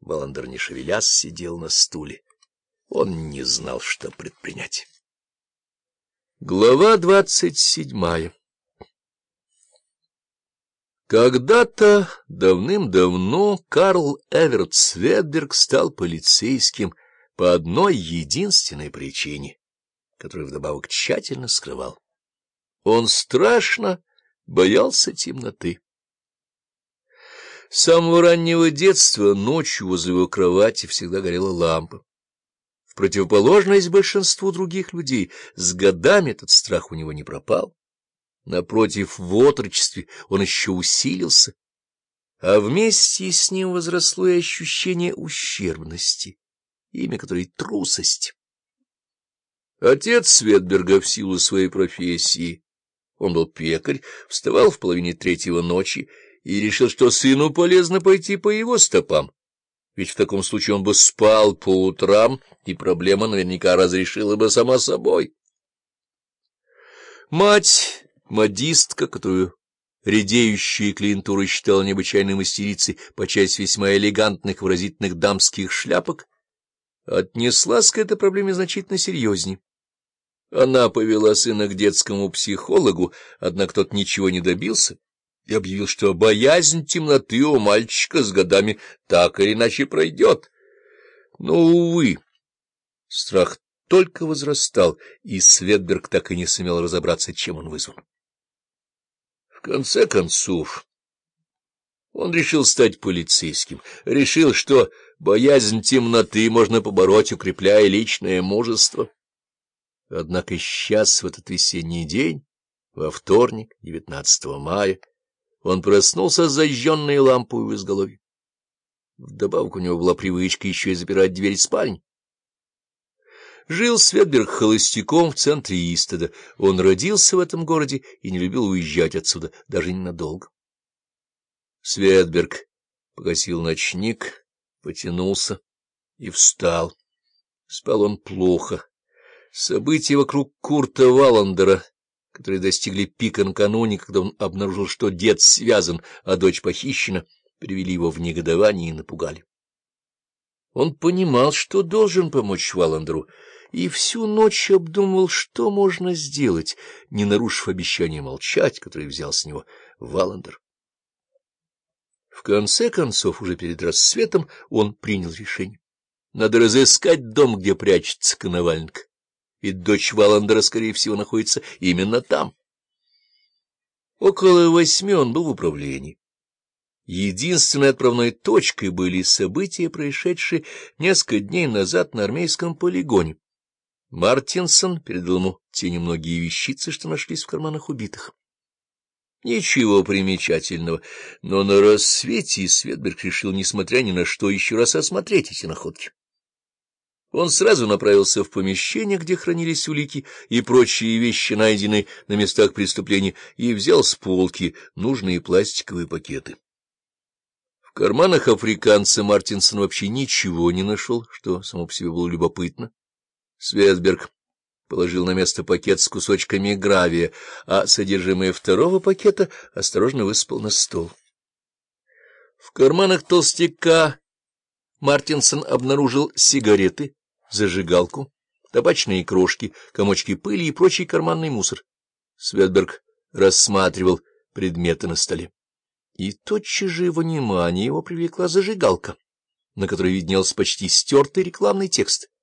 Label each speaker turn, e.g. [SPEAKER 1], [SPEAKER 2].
[SPEAKER 1] Валандер, не шевелясь, сидел на стуле. Он не знал, что предпринять. Глава двадцать седьмая Когда-то, давным-давно, Карл Эверт Светберг стал полицейским по одной единственной причине, которую вдобавок тщательно скрывал. Он страшно боялся темноты. С самого раннего детства ночью возле его кровати всегда горела лампа. В противоположность большинству других людей, с годами этот страх у него не пропал. Напротив, в отрочестве он еще усилился, а вместе с ним возросло и ощущение ущербности, имя которой — трусость. Отец Светберга в силу своей профессии, он был пекарь, вставал в половине третьего ночи и решил, что сыну полезно пойти по его стопам, ведь в таком случае он бы спал по утрам, и проблема наверняка разрешила бы сама собой. Мать Модистка, которую редеющая клиентура считала необычайной мастерицей по части весьма элегантных выразительных дамских шляпок, отнеслась к этой проблеме значительно серьезнее. Она повела сына к детскому психологу, однако тот ничего не добился и объявил, что боязнь темноты у мальчика с годами так или иначе пройдет. Но, увы, страх только возрастал, и Светберг так и не сумел разобраться, чем он вызван. В конце концов, он решил стать полицейским, решил, что боязнь темноты можно побороть, укрепляя личное мужество. Однако сейчас, в этот весенний день, во вторник, 19 мая, он проснулся с зажженной лампой в изголовье. Вдобавок у него была привычка еще и запирать дверь спальни. Жил Светберг холостяком в центре Истеда. Он родился в этом городе и не любил уезжать отсюда, даже ненадолго. Светберг погасил ночник, потянулся и встал. Спал он плохо. События вокруг Курта Валандера, которые достигли пика накануне, когда он обнаружил, что дед связан, а дочь похищена, привели его в негодование и напугали. Он понимал, что должен помочь Валандеру, и всю ночь обдумывал, что можно сделать, не нарушив обещание молчать, которое взял с него Валандер. В конце концов, уже перед рассветом, он принял решение. Надо разыскать дом, где прячется Коноваленко, ведь дочь Валандера, скорее всего, находится именно там. Около восьми он был в управлении. Единственной отправной точкой были события, происшедшие несколько дней назад на армейском полигоне. Мартинсон передал ему те немногие вещицы, что нашлись в карманах убитых. Ничего примечательного, но на рассвете Светберг решил, несмотря ни на что, еще раз осмотреть эти находки. Он сразу направился в помещение, где хранились улики и прочие вещи, найденные на местах преступления, и взял с полки нужные пластиковые пакеты. В карманах африканца Мартинсон вообще ничего не нашел, что само по себе было любопытно. Светберг положил на место пакет с кусочками гравия, а содержимое второго пакета осторожно высыпал на стол. В карманах толстяка Мартинсон обнаружил сигареты, зажигалку, табачные крошки, комочки пыли и прочий карманный мусор. Светберг рассматривал предметы на столе. И тотчас же внимание его привлекла зажигалка, на которой виднелся почти стертый рекламный текст —